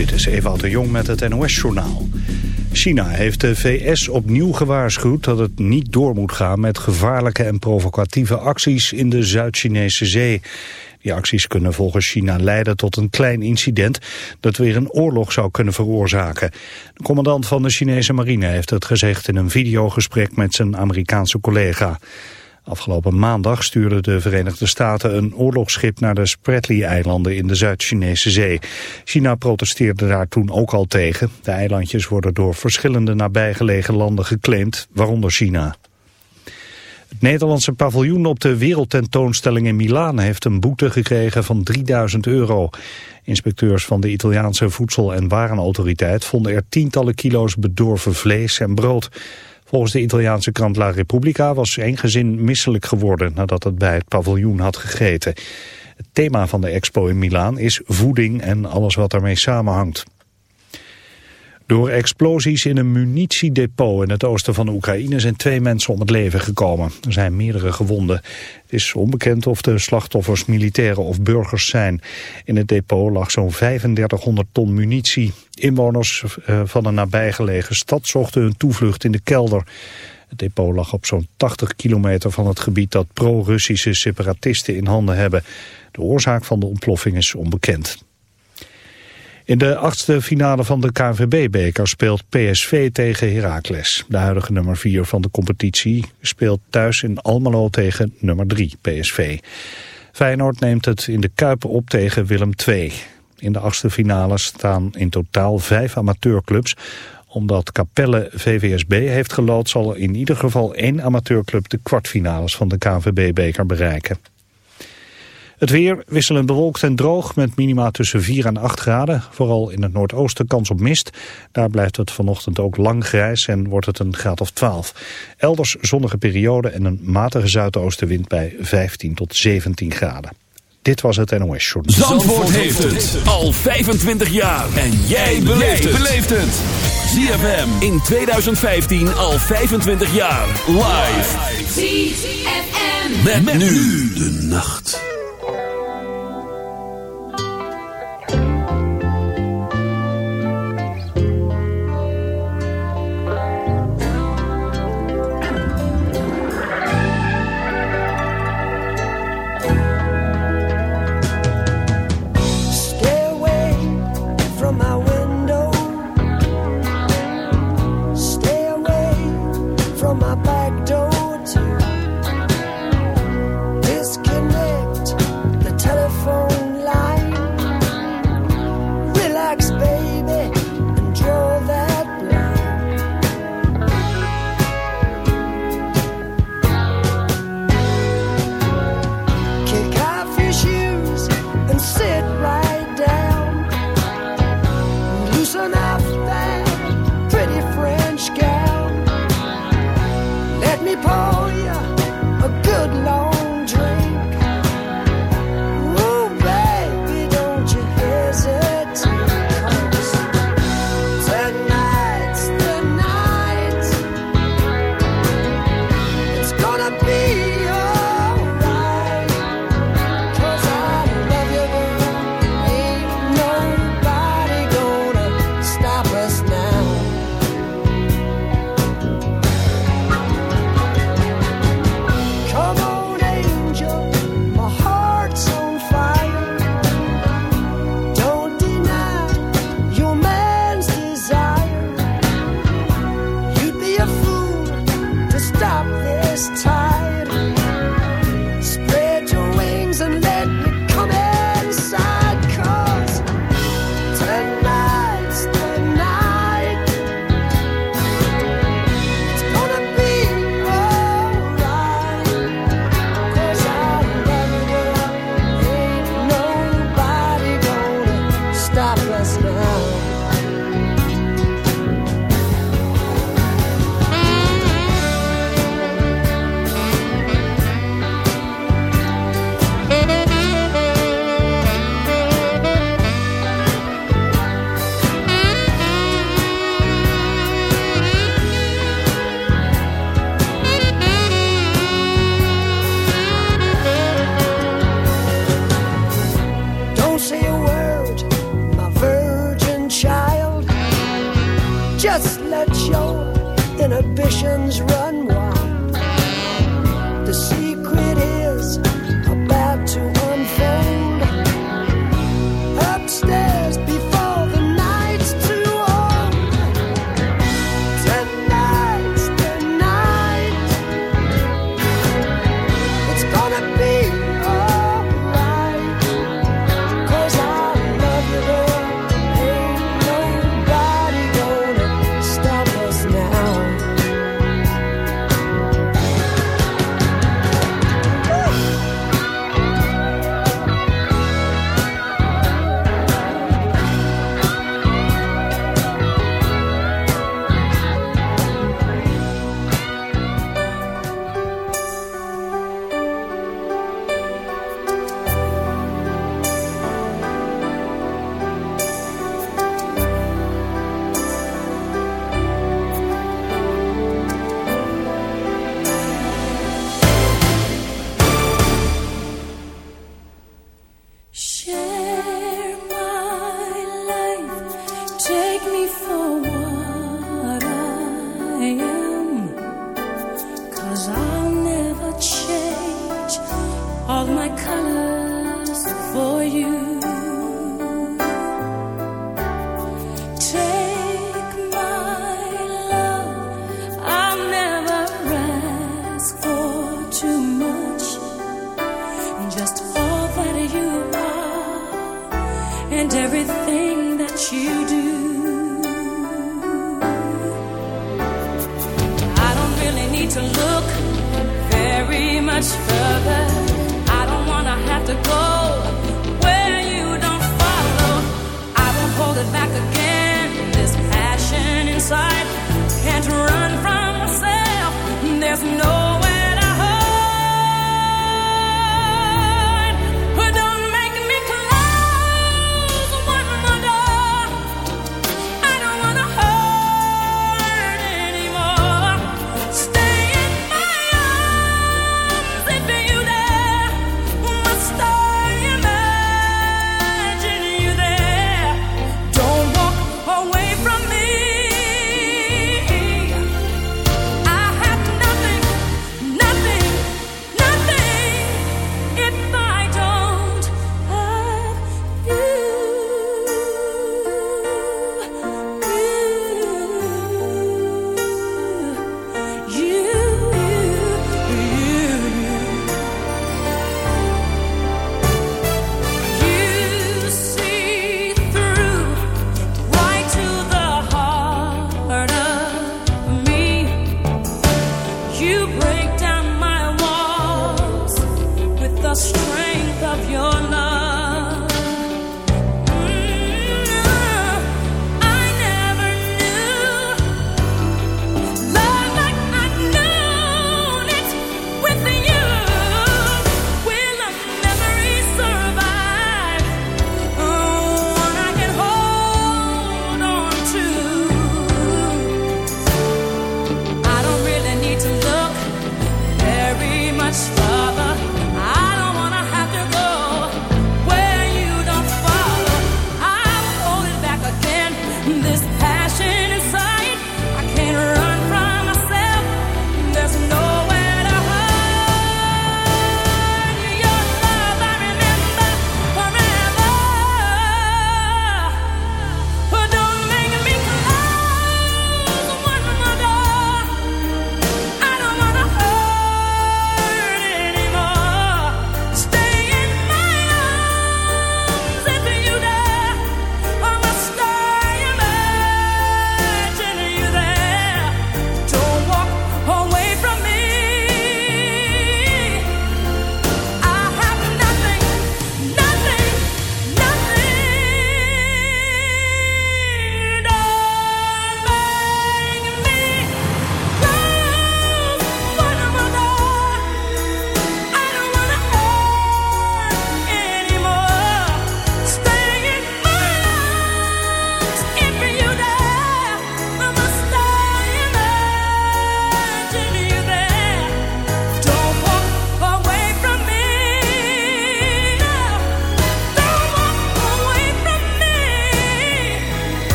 Dit is Ewout de Jong met het NOS-journaal. China heeft de VS opnieuw gewaarschuwd dat het niet door moet gaan met gevaarlijke en provocatieve acties in de Zuid-Chinese zee. Die acties kunnen volgens China leiden tot een klein incident dat weer een oorlog zou kunnen veroorzaken. De commandant van de Chinese marine heeft het gezegd in een videogesprek met zijn Amerikaanse collega. Afgelopen maandag stuurden de Verenigde Staten een oorlogsschip naar de Spratly-eilanden in de Zuid-Chinese zee. China protesteerde daar toen ook al tegen. De eilandjes worden door verschillende nabijgelegen landen geclaimd, waaronder China. Het Nederlandse paviljoen op de wereldtentoonstelling in Milaan heeft een boete gekregen van 3000 euro. Inspecteurs van de Italiaanse Voedsel- en Warenautoriteit vonden er tientallen kilo's bedorven vlees en brood. Volgens de Italiaanse krant La Repubblica was één gezin misselijk geworden nadat het bij het paviljoen had gegeten. Het thema van de expo in Milaan is voeding en alles wat daarmee samenhangt. Door explosies in een munitiedepot in het oosten van Oekraïne zijn twee mensen om het leven gekomen. Er zijn meerdere gewonden. Het is onbekend of de slachtoffers militairen of burgers zijn. In het depot lag zo'n 3500 ton munitie. Inwoners eh, van een nabijgelegen stad zochten hun toevlucht in de kelder. Het depot lag op zo'n 80 kilometer van het gebied dat pro-Russische separatisten in handen hebben. De oorzaak van de ontploffing is onbekend. In de achtste finale van de KNVB-beker speelt PSV tegen Heracles. De huidige nummer 4 van de competitie speelt thuis in Almelo tegen nummer 3 PSV. Feyenoord neemt het in de Kuip op tegen Willem II. In de achtste finale staan in totaal vijf amateurclubs. Omdat Capelle VVSB heeft gelood zal er in ieder geval één amateurclub de kwartfinales van de KNVB-beker bereiken. Het weer wisselend bewolkt en droog met minima tussen 4 en 8 graden. Vooral in het noordoosten kans op mist. Daar blijft het vanochtend ook lang grijs en wordt het een graad of 12. Elders zonnige periode en een matige zuidoostenwind bij 15 tot 17 graden. Dit was het NOS Journal. Zandvoort, Zandvoort heeft het al 25 jaar. En jij beleeft het. ZFM in 2015 al 25 jaar. Live. ZFM. met nu de nacht.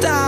stop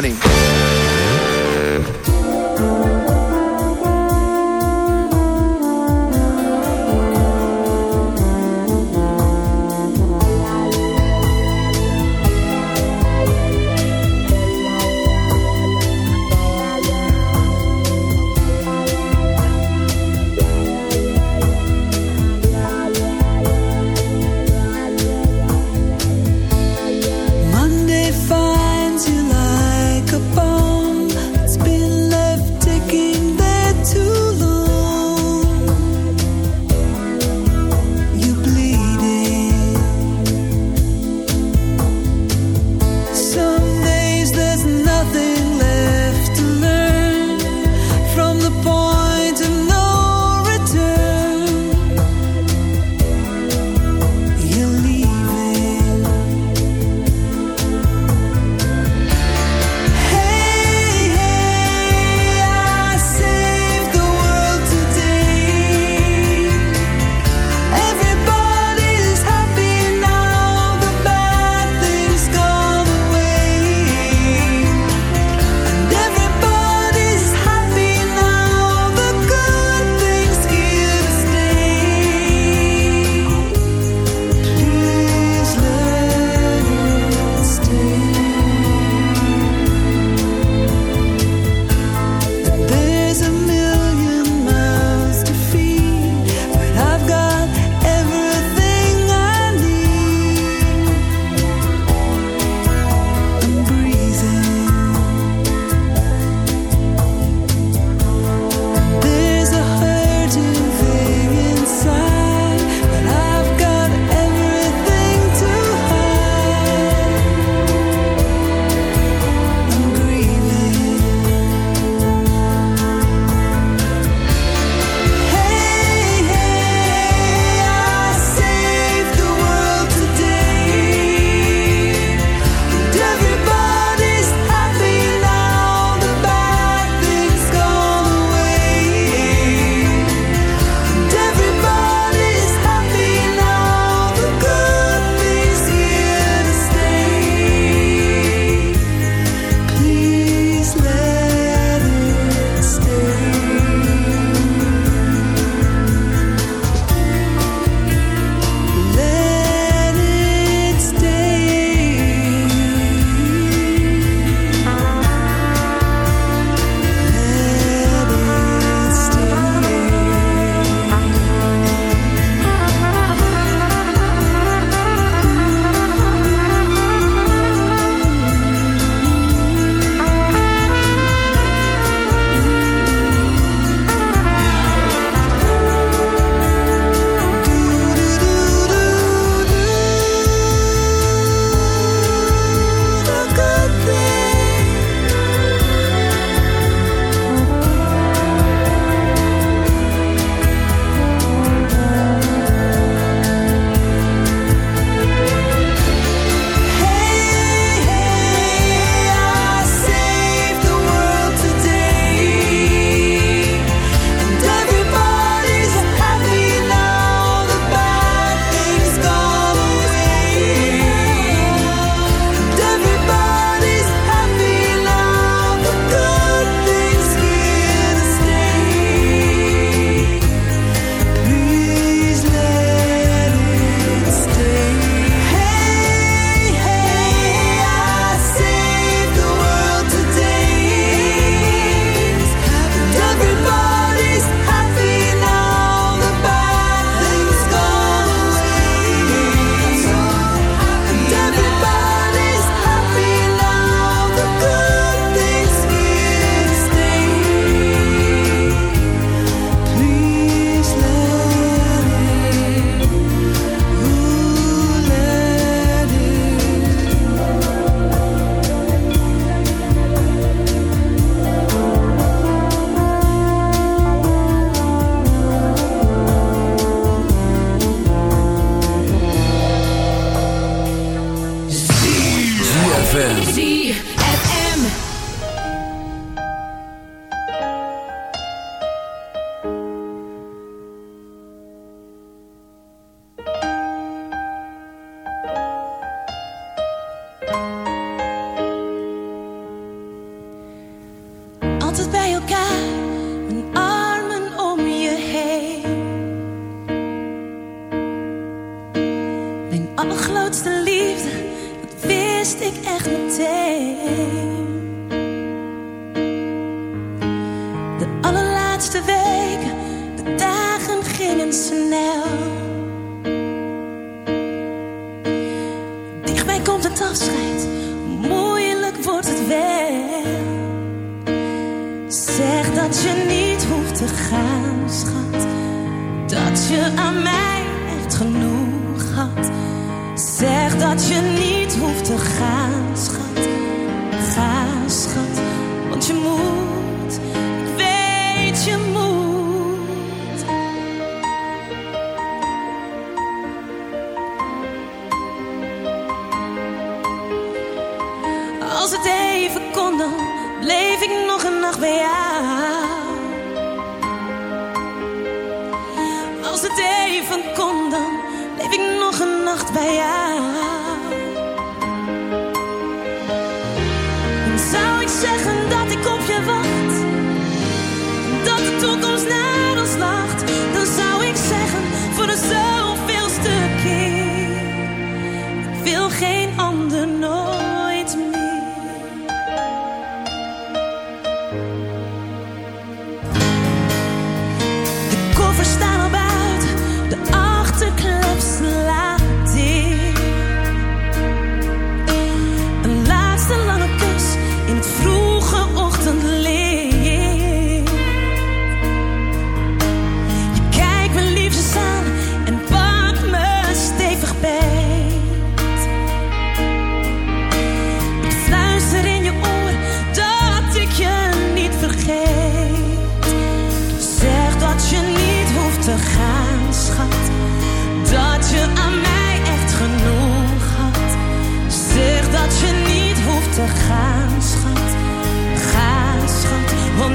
Honey.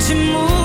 Schat, want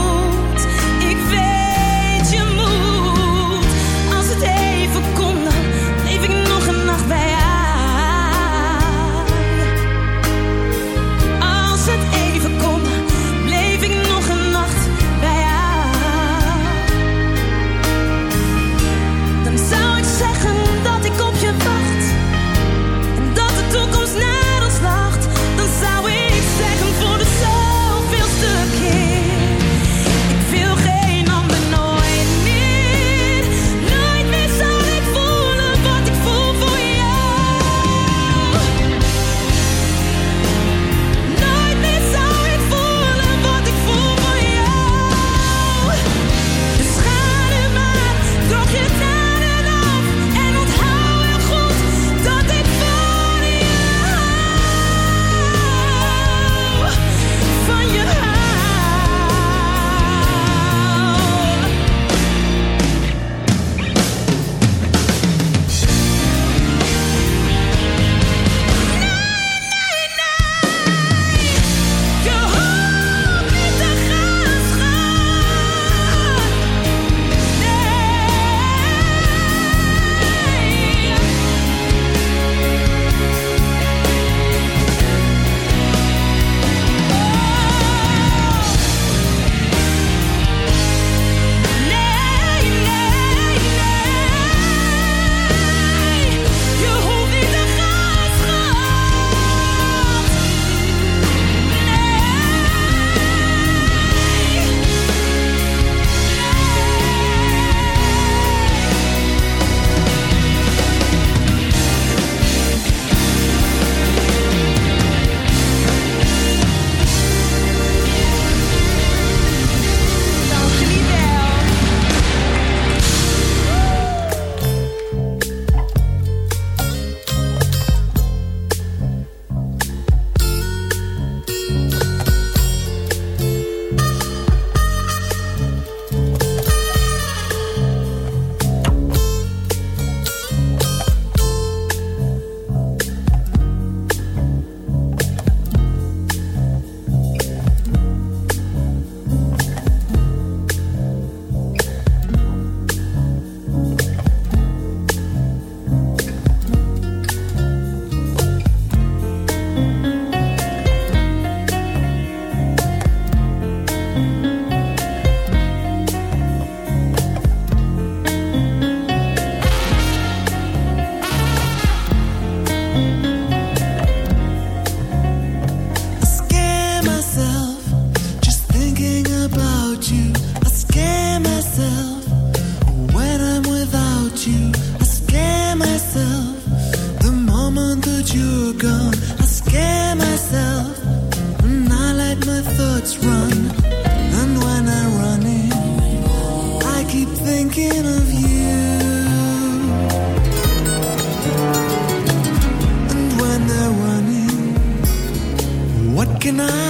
can I?